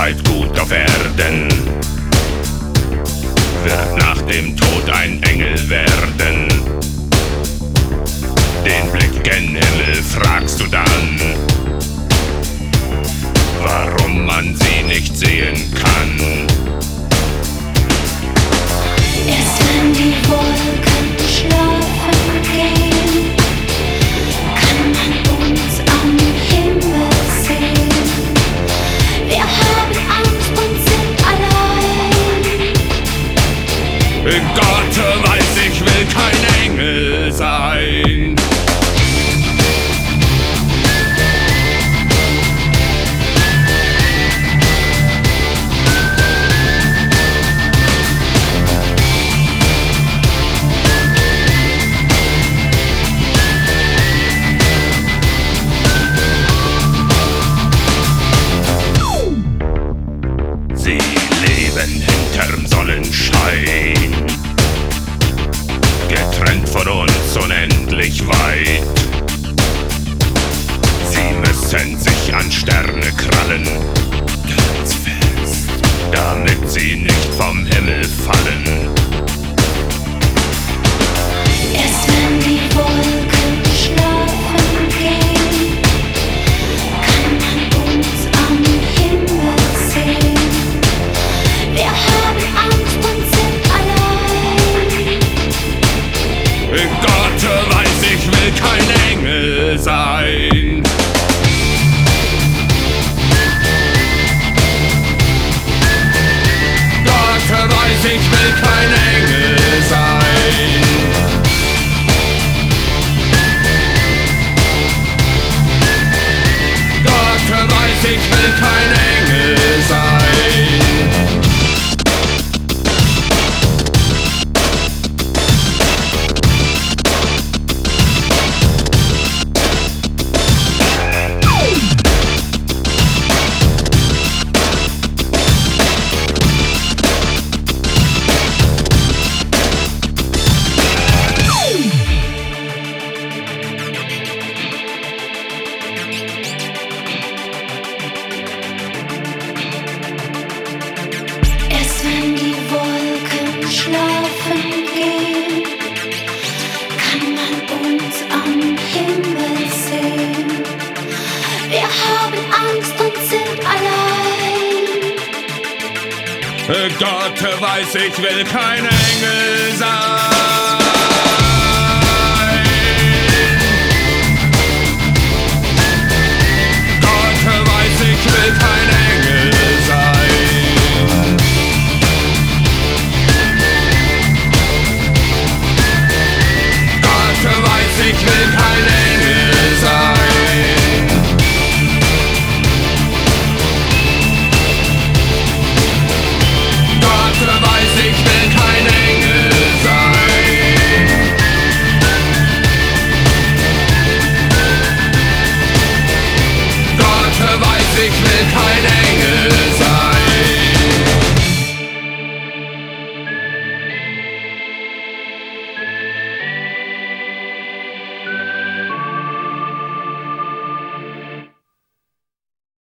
Ewigkeit gut auf Erden wird nach dem Tod ein Engel werden. Den Blick gen Himmel fragst du dann, Gott weiß, ich will kein Engel sein. Unendlich weit. Sie müssen sich an Sterne krallen, damit sie nicht vom Himmel fallen. Sein. Gott weiß, ich will kein Engel sein. Gott weiß, ich will kein Engel Gott weiß, ich will kein Engel sein. ich will keine